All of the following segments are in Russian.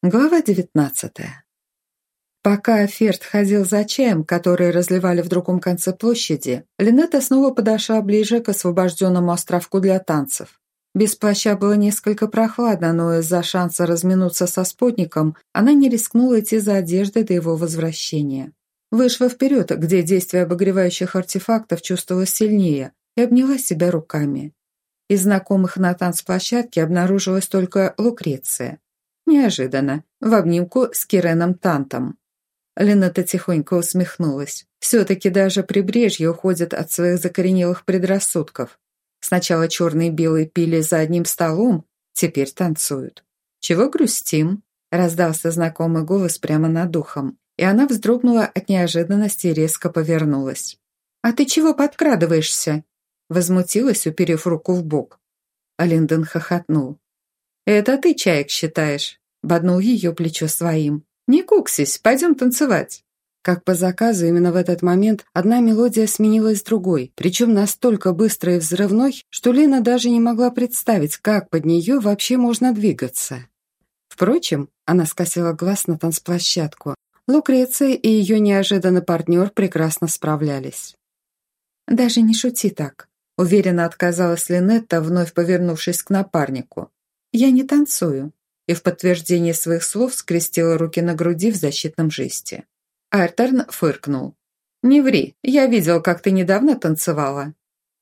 Глава девятнадцатая. Пока Ферд ходил за чаем, который разливали в другом конце площади, Линетта снова подошла ближе к освобожденному островку для танцев. Без плаща было несколько прохладно, но из-за шанса разминуться со спутником она не рискнула идти за одеждой до его возвращения. Вышла вперед, где действие обогревающих артефактов чувствовалось сильнее, и обняла себя руками. Из знакомых на танцплощадке обнаружилась только Лукреция. Неожиданно, в обнимку с Киреном Тантом. Лената тихонько усмехнулась. Все-таки даже прибрежье уходит от своих закоренелых предрассудков. Сначала черные и белые пили за одним столом, теперь танцуют. «Чего грустим?» – раздался знакомый голос прямо над духом, и она вздрогнула от неожиданности и резко повернулась. «А ты чего подкрадываешься?» – возмутилась, уперев руку в бок. Линдон хохотнул. «Это ты чаек считаешь?» Боднул ее плечо своим. «Не куксись, пойдем танцевать». Как по заказу, именно в этот момент одна мелодия сменилась другой, причем настолько быстрой и взрывной, что Лена даже не могла представить, как под нее вообще можно двигаться. Впрочем, она скосила глаз на танцплощадку. Лукреция и ее неожиданный партнер прекрасно справлялись. «Даже не шути так», — уверенно отказалась Линетта, вновь повернувшись к напарнику. «Я не танцую», и в подтверждение своих слов скрестила руки на груди в защитном жесте. Артерн фыркнул. «Не ври, я видел, как ты недавно танцевала».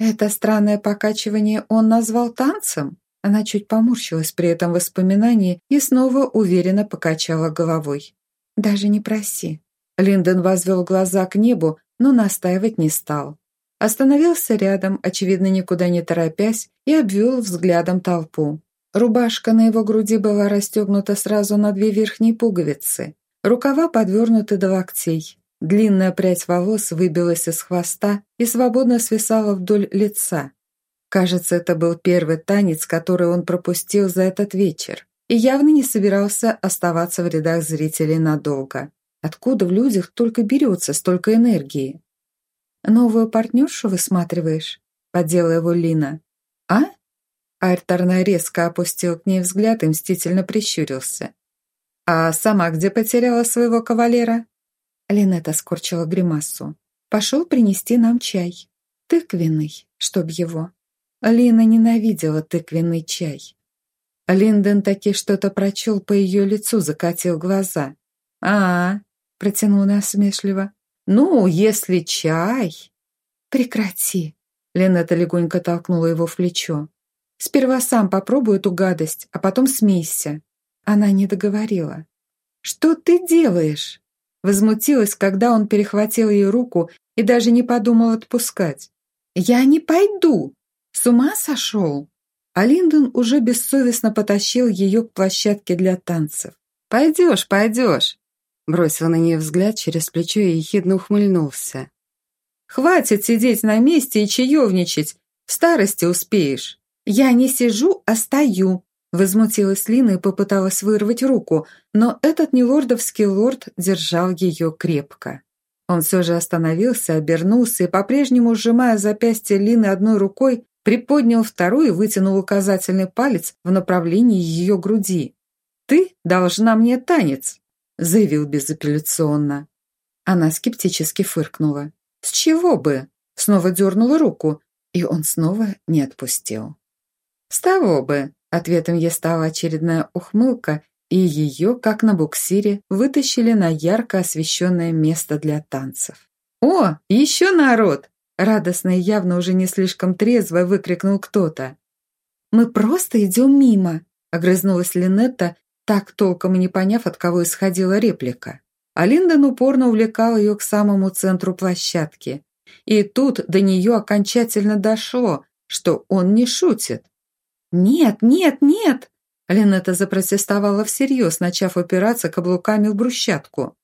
Это странное покачивание он назвал танцем? Она чуть поморщилась при этом воспоминании и снова уверенно покачала головой. «Даже не проси». Линдон возвел глаза к небу, но настаивать не стал. Остановился рядом, очевидно, никуда не торопясь, и обвел взглядом толпу. Рубашка на его груди была расстегнута сразу на две верхние пуговицы. Рукава подвернуты до локтей. Длинная прядь волос выбилась из хвоста и свободно свисала вдоль лица. Кажется, это был первый танец, который он пропустил за этот вечер, и явно не собирался оставаться в рядах зрителей надолго. Откуда в людях только берется столько энергии? «Новую партнершу высматриваешь?» – подела его Лина. «А?» Айрторна резко опустил к ней взгляд и мстительно прищурился. «А сама где потеряла своего кавалера?» Линетта скорчила гримасу. «Пошел принести нам чай. Тыквенный, чтоб его». Лина ненавидела тыквенный чай. Линдон таки что-то прочел по ее лицу, закатил глаза. «А, -а — протянул насмешливо. «Ну, если чай...» «Прекрати!» Линетта легонько толкнула его в плечо. Сперва сам попробуй эту гадость, а потом смейся». Она не договорила. «Что ты делаешь?» Возмутилась, когда он перехватил ее руку и даже не подумал отпускать. «Я не пойду! С ума сошел?» А Линдон уже бессовестно потащил ее к площадке для танцев. «Пойдешь, пойдешь!» Бросил на нее взгляд через плечо и ехидно ухмыльнулся. «Хватит сидеть на месте и чаевничать, в старости успеешь!» «Я не сижу, а стою», – возмутилась Лина и попыталась вырвать руку, но этот нелордовский лорд держал ее крепко. Он все же остановился, обернулся и, по-прежнему сжимая запястье Лины одной рукой, приподнял вторую и вытянул указательный палец в направлении ее груди. «Ты должна мне танец», – заявил безапелляционно. Она скептически фыркнула. «С чего бы?» Снова дернула руку, и он снова не отпустил. «С того бы!» Ответом ей стала очередная ухмылка, и ее, как на буксире, вытащили на ярко освещенное место для танцев. «О, еще народ!» Радостно и явно уже не слишком трезво выкрикнул кто-то. «Мы просто идем мимо», — огрызнулась Линетта, так толком и не поняв, от кого исходила реплика. А Линдон упорно увлекал ее к самому центру площадки. И тут до нее окончательно дошло, что он не шутит. «Нет, нет, нет!» Ленета запротестовала всерьез, начав опираться каблуками в брусчатку.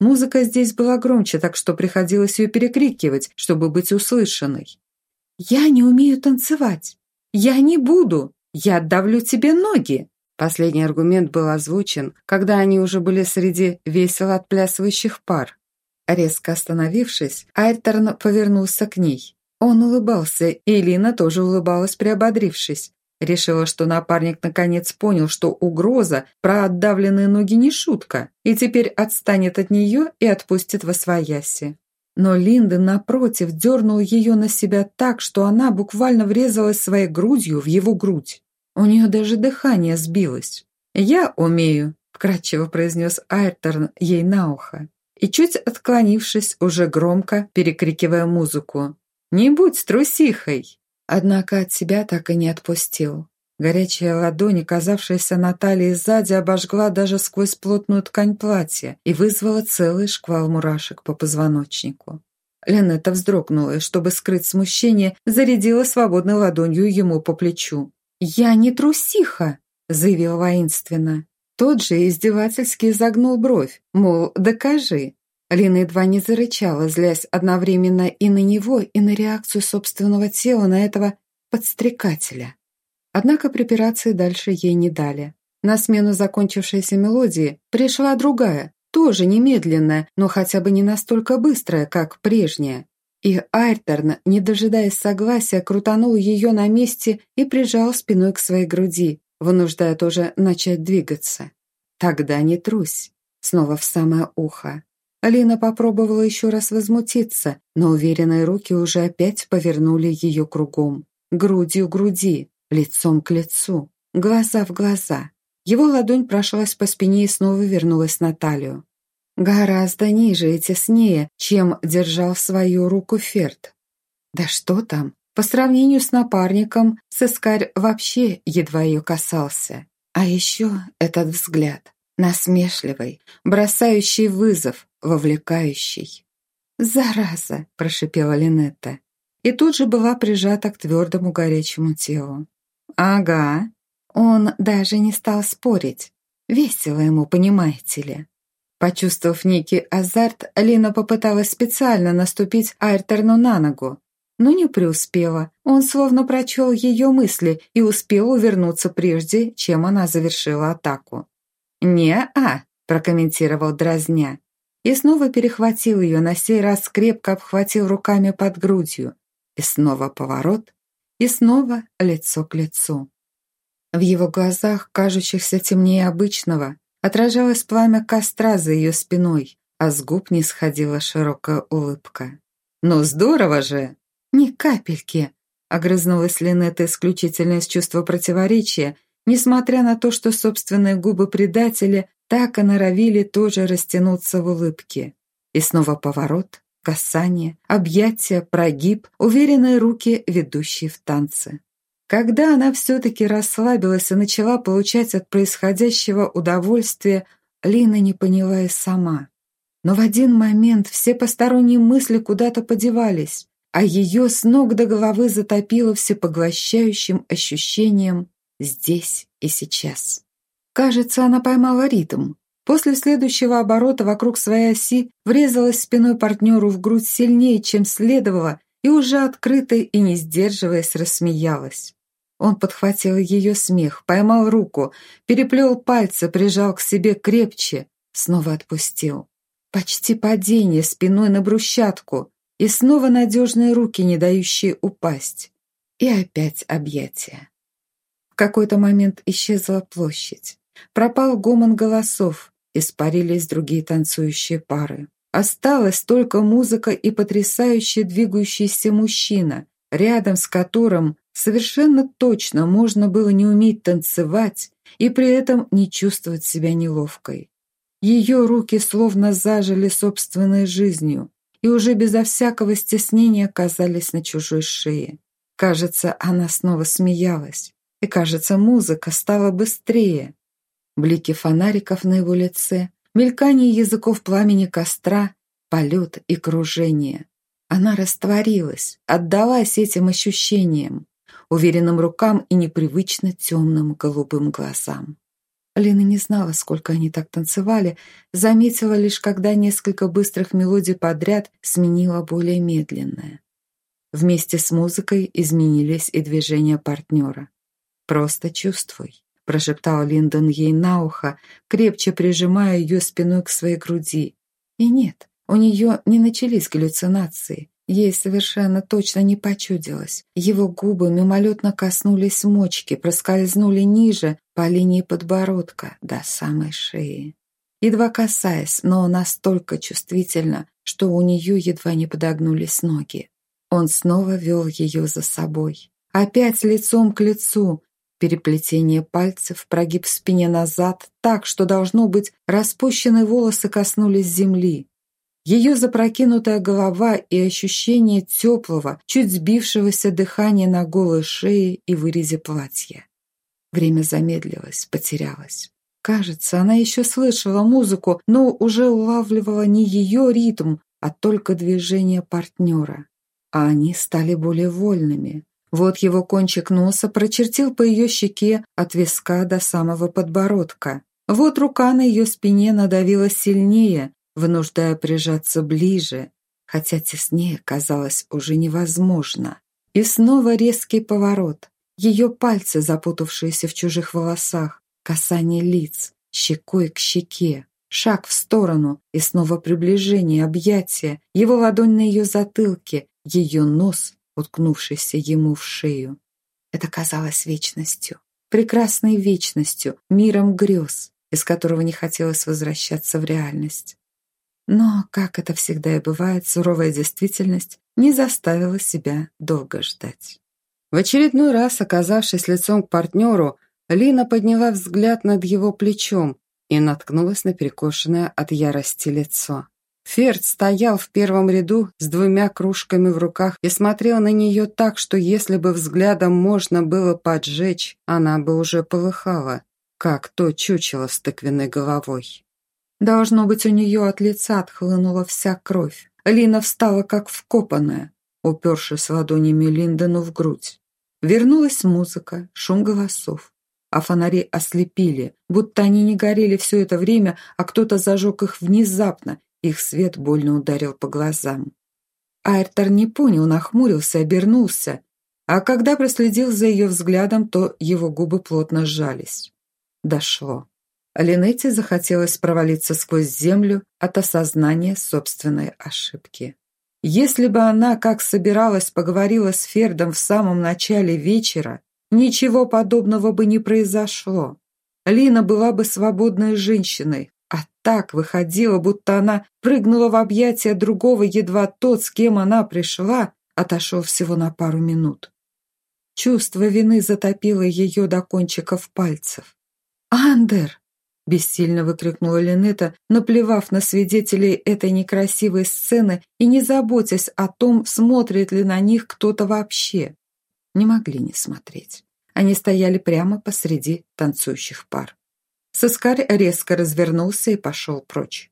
Музыка здесь была громче, так что приходилось ее перекрикивать, чтобы быть услышанной. «Я не умею танцевать! Я не буду! Я отдавлю тебе ноги!» Последний аргумент был озвучен, когда они уже были среди весело отплясывающих пар. Резко остановившись, Айрторн повернулся к ней. Он улыбался, и Лина тоже улыбалась, приободрившись. Решила, что напарник наконец понял, что угроза про отдавленные ноги не шутка, и теперь отстанет от нее и отпустит во свояси. Но Линдон, напротив, дернул ее на себя так, что она буквально врезалась своей грудью в его грудь. У нее даже дыхание сбилось. «Я умею», – вкратчиво произнес Айрторн ей на ухо. И чуть отклонившись, уже громко, перекрикивая музыку. «Не будь трусихой!» Однако от себя так и не отпустил. Горячая ладонь, оказавшаяся на талии сзади, обожгла даже сквозь плотную ткань платья и вызвала целый шквал мурашек по позвоночнику. Ленетта вздрогнула и, чтобы скрыть смущение, зарядила свободной ладонью ему по плечу. «Я не трусиха!» – заявила воинственно. Тот же издевательски изогнул бровь, мол, докажи. Лина едва не зарычала, злясь одновременно и на него, и на реакцию собственного тела на этого подстрекателя. Однако препирации дальше ей не дали. На смену закончившейся мелодии пришла другая, тоже немедленная, но хотя бы не настолько быстрая, как прежняя. И Айрторн, не дожидаясь согласия, крутанул ее на месте и прижал спиной к своей груди, вынуждая тоже начать двигаться. «Тогда не трусь», снова в самое ухо. Алина попробовала еще раз возмутиться, но уверенные руки уже опять повернули ее кругом. Грудью груди, лицом к лицу, глаза в глаза. Его ладонь прошлась по спине и снова вернулась на талию. Гораздо ниже и теснее, чем держал свою руку Ферд. Да что там, по сравнению с напарником, сыскарь вообще едва ее касался. А еще этот взгляд, насмешливый, бросающий вызов, вовлекающий. «Зараза!» – прошипела Линетта. И тут же была прижата к твердому горячему телу. «Ага». Он даже не стал спорить. Весело ему, понимаете ли. Почувствовав некий азарт, Лина попыталась специально наступить Айртерну на ногу, но не преуспела. Он словно прочел ее мысли и успел увернуться прежде, чем она завершила атаку. «Не-а», – прокомментировал дразня. И снова перехватил ее, на сей раз крепко обхватил руками под грудью. И снова поворот, и снова лицо к лицу. В его глазах, кажущихся темнее обычного, отражалось пламя костра за ее спиной, а с губ не сходила широкая улыбка. «Ну здорово же!» «Ни капельки!» — огрызнулась Линетта исключительно из чувства противоречия, несмотря на то, что собственные губы предателя так и норовили тоже растянуться в улыбке. И снова поворот, касание, объятия, прогиб, уверенные руки, ведущие в танцы. Когда она все-таки расслабилась и начала получать от происходящего удовольствие, Лина не поняла и сама. Но в один момент все посторонние мысли куда-то подевались, а ее с ног до головы затопило всепоглощающим ощущением здесь и сейчас. Кажется, она поймала ритм, После следующего оборота вокруг своей оси врезалась спиной партнеру в грудь сильнее, чем следовало, и уже открыто и не сдерживаясь рассмеялась. Он подхватил ее смех, поймал руку, переплел пальцы, прижал к себе крепче, снова отпустил. Почти падение спиной на брусчатку, и снова надежные руки, не дающие упасть. И опять объятия. В какой-то момент исчезла площадь. Пропал гомон голосов, Испарились другие танцующие пары. Осталась только музыка и потрясающе двигающийся мужчина, рядом с которым совершенно точно можно было не уметь танцевать и при этом не чувствовать себя неловкой. Ее руки словно зажили собственной жизнью и уже безо всякого стеснения оказались на чужой шее. Кажется, она снова смеялась, и, кажется, музыка стала быстрее блики фонариков на его лице, мелькание языков пламени костра, полет и кружение. Она растворилась, отдалась этим ощущениям, уверенным рукам и непривычно темным голубым глазам. Лена не знала, сколько они так танцевали, заметила лишь, когда несколько быстрых мелодий подряд сменила более медленная. Вместе с музыкой изменились и движения партнера. Просто чувствуй прошептал Линдон ей на ухо, крепче прижимая ее спиной к своей груди. И нет, у нее не начались галлюцинации. Ей совершенно точно не почудилось. Его губы мимолетно коснулись мочки, проскользнули ниже, по линии подбородка, до самой шеи. Едва касаясь, но настолько чувствительно, что у нее едва не подогнулись ноги. Он снова вел ее за собой. Опять лицом к лицу, переплетение пальцев, прогиб в спине назад, так, что, должно быть, распущенные волосы коснулись земли. Ее запрокинутая голова и ощущение теплого, чуть сбившегося дыхания на голой шее и вырезе платья. Время замедлилось, потерялось. Кажется, она еще слышала музыку, но уже улавливала не ее ритм, а только движение партнера. А они стали более вольными. Вот его кончик носа прочертил по ее щеке от виска до самого подбородка. Вот рука на ее спине надавила сильнее, вынуждая прижаться ближе, хотя теснее казалось уже невозможно. И снова резкий поворот. Ее пальцы, запутавшиеся в чужих волосах, касание лиц, щекой к щеке, шаг в сторону и снова приближение, объятие, его ладонь на ее затылке, ее нос, уткнувшийся ему в шею. Это казалось вечностью, прекрасной вечностью, миром грез, из которого не хотелось возвращаться в реальность. Но, как это всегда и бывает, суровая действительность не заставила себя долго ждать. В очередной раз, оказавшись лицом к партнеру, Лина подняла взгляд над его плечом и наткнулась на перекошенное от ярости лицо. Ферд стоял в первом ряду с двумя кружками в руках и смотрел на нее так, что если бы взглядом можно было поджечь, она бы уже полыхала, как то чучело с тыквенной головой. Должно быть, у нее от лица отхлынула вся кровь. Лина встала как вкопанная, упершись ладонями Линдону в грудь. Вернулась музыка, шум голосов. А фонари ослепили, будто они не горели все это время, а кто-то зажег их внезапно, их свет больно ударил по глазам. Айртор не понял, нахмурился, обернулся, а когда проследил за ее взглядом, то его губы плотно сжались. Дошло. Линете захотелось провалиться сквозь землю от осознания собственной ошибки. Если бы она, как собиралась, поговорила с Фердом в самом начале вечера, ничего подобного бы не произошло. Лина была бы свободной женщиной, так выходило, будто она прыгнула в объятия другого, едва тот, с кем она пришла, отошел всего на пару минут. Чувство вины затопило ее до кончиков пальцев. «Андер!» Бессильно выкрикнула Линета, наплевав на свидетелей этой некрасивой сцены и не заботясь о том, смотрит ли на них кто-то вообще. Не могли не смотреть. Они стояли прямо посреди танцующих пар. Соскарь резко развернулся и пошел прочь.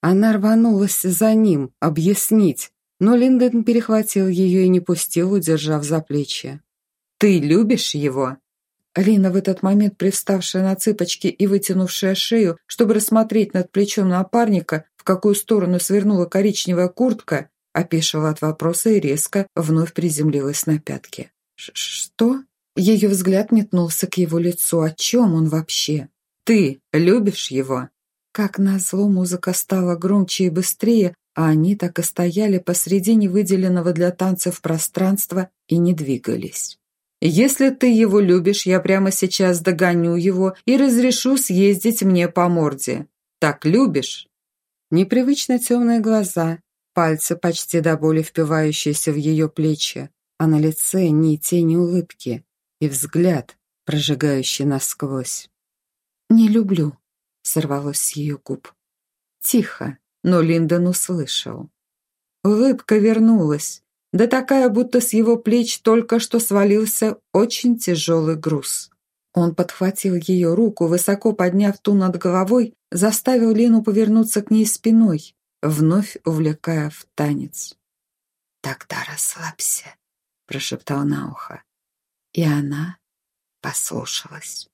Она рванулась за ним, объяснить, но Линдон перехватил ее и не пустил, удержав за плечи. «Ты любишь его?» Алина в этот момент, привставшая на цыпочки и вытянувшая шею, чтобы рассмотреть над плечом напарника, в какую сторону свернула коричневая куртка, опешила от вопроса и резко вновь приземлилась на пятки. «Что?» Ее взгляд метнулся к его лицу. «О чем он вообще?» «Ты любишь его?» Как назло, музыка стала громче и быстрее, а они так и стояли посреди невыделенного для танцев пространства и не двигались. Если ты его любишь, я прямо сейчас догоню его и разрешу съездить мне по морде. Так любишь?» Непривычно темные глаза, пальцы почти до боли впивающиеся в ее плечи, а на лице ни тени улыбки и взгляд, прожигающий насквозь. «Не люблю», — сорвалось с ее губ. Тихо, но Линдон услышал. Улыбка вернулась, да такая, будто с его плеч только что свалился очень тяжелый груз. Он подхватил ее руку, высоко подняв ту над головой, заставил Лену повернуться к ней спиной, вновь увлекая в танец. «Тогда расслабься», — прошептал на ухо. И она послушалась.